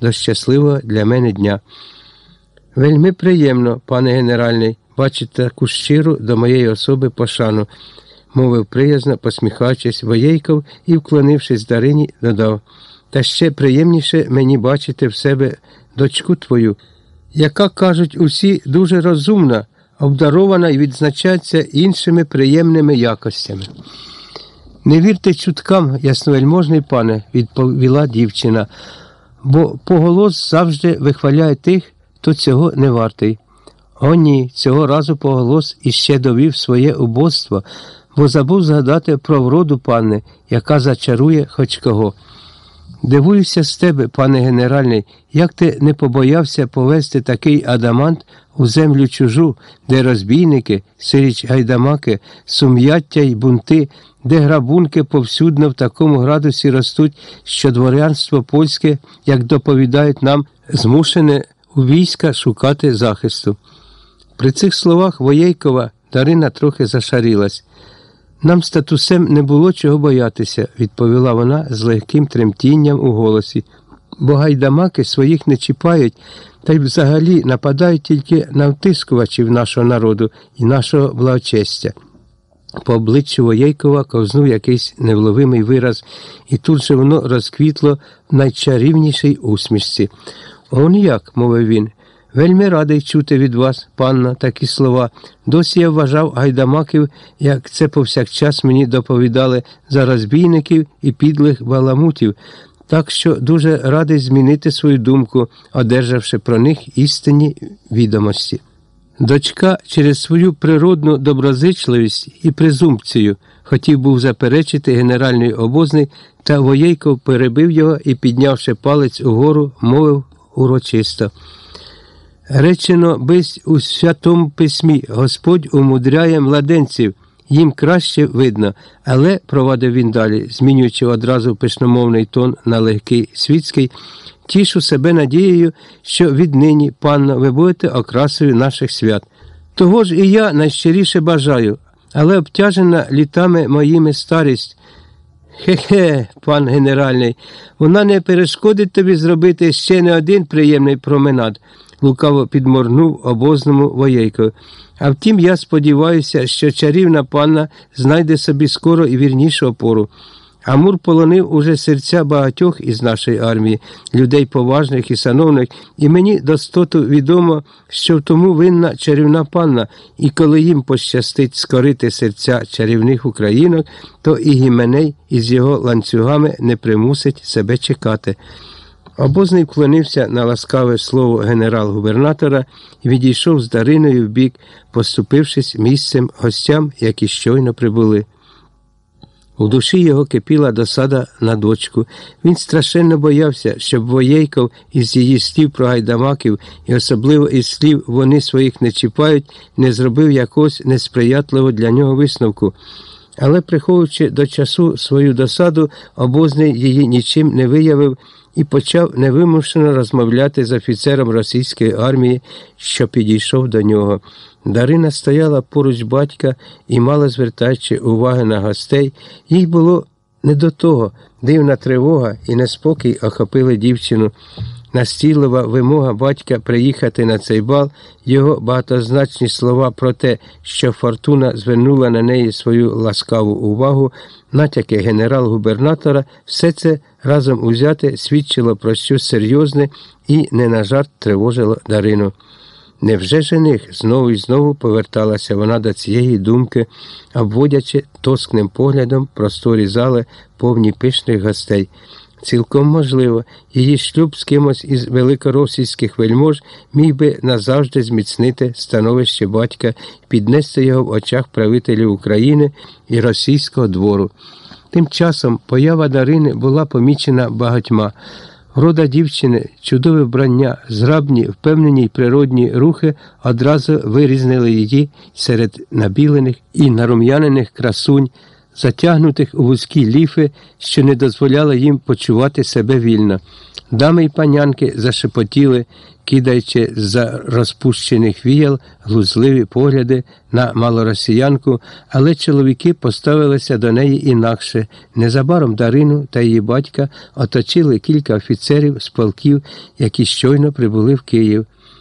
до щасливого для мене дня. Вельми приємно, пане генеральний, бачити таку щиру до моєї особи пошану, мовив приязно, посміхаючись, воєйков і, вклонившись Дарині, додав. Та ще приємніше мені бачити в себе дочку твою, яка, кажуть, усі дуже розумна, обдарована і відзначається іншими приємними якостями. Не вірте чуткам, ясновельможний пане, відповіла дівчина, бо поголос завжди вихваляє тих, хто цього не вартий. О, ні, цього разу поголос іще довів своє убоство, бо забув згадати про вроду панни, яка зачарує хоч кого. Дивуюся з тебе, пане генеральний, як ти не побоявся повести такий адамант у землю чужу, де розбійники, сиріч гайдамаки, сум'яття й бунти, де грабунки повсюдно в такому градусі ростуть, що дворянство польське, як доповідають нам, змушене у війська шукати захисту. При цих словах Воєйкова Дарина трохи зашарілась. Нам статусем не було чого боятися, відповіла вона з легким тремтінням у голосі, бо гайдамаки своїх не чіпають та й взагалі нападають тільки на втискувачів нашого народу і нашого благочестя. По обличчю Воєйкова ковзнув якийсь невловимий вираз, і тут же воно розквітло в найчарівнішій усмішці. Он як, мовив він. Вельми радий чути від вас, панна, такі слова. Досі я вважав гайдамаків, як це повсякчас мені доповідали за розбійників і підлих баламутів, так що дуже радий змінити свою думку, одержавши про них істинні відомості. Дочка через свою природну доброзичливість і презумпцію хотів був заперечити генеральний обозний, та Воєйков перебив його і, піднявши палець угору, мовив урочисто. Речено бись у святому письмі Господь умудряє младенців, їм краще видно, але, провадив він далі, змінюючи одразу пишномовний тон на легкий світський, тішу себе надією, що віднині, панно, ви будете окрасою наших свят. Того ж і я найщиріше бажаю, але обтяжена літами моїми старість. Хе-хе, пан генеральний, вона не перешкодить тобі зробити ще не один приємний променад лукаво підморгнув обозному воєйко. А втім, я сподіваюся, що чарівна панна знайде собі скоро і вірнішу опору. Амур полонив уже серця багатьох із нашої армії, людей поважних і сановних, і мені достоту відомо, що в тому винна чарівна панна, і коли їм пощастить скорити серця чарівних українок, то і гіменей із його ланцюгами не примусить себе чекати. Обозний вклонився на ласкаве слово генерал-губернатора і відійшов з Дариною в бік, поступившись місцем гостям, які щойно прибули. У душі його кипіла досада на дочку. Він страшенно боявся, щоб воєйков із її слів про гайдамаків, і особливо із слів вони своїх не чіпають, не зробив якогось несприятливого для нього висновку. Але, приховуючи до часу свою досаду, обозний її нічим не виявив і почав невимушено розмовляти з офіцером російської армії, що підійшов до нього. Дарина стояла поруч батька і, мало звертаючи уваги на гостей, їй було не до того. Дивна тривога і неспокій охопили дівчину. Настійлива вимога батька приїхати на цей бал, його багатозначні слова про те, що фортуна звернула на неї свою ласкаву увагу, натяки генерал-губернатора, все це разом узяте свідчило про щось серйозне і не на жарт тривожило Дарину. Невже жених знову і знову поверталася вона до цієї думки, обводячи тоскним поглядом просторі зали, повні пишних гостей. Цілком можливо, її шлюб з кимось із великоросійських вельмож міг би назавжди зміцнити становище батька піднести його в очах правителів України і російського двору. Тим часом поява Дарини була помічена багатьма. Рода дівчини, чудове вбрання, зграбні, впевнені й природні рухи одразу вирізнили її серед набілених і нарум'янених красунь затягнутих у вузькі ліфи, що не дозволяло їм почувати себе вільно. Дами й панянки зашепотіли, кидаючи за розпущених віял глузливі погляди на малоросіянку, але чоловіки поставилися до неї інакше. Незабаром Дарину та її батька оточили кілька офіцерів з полків, які щойно прибули в Київ.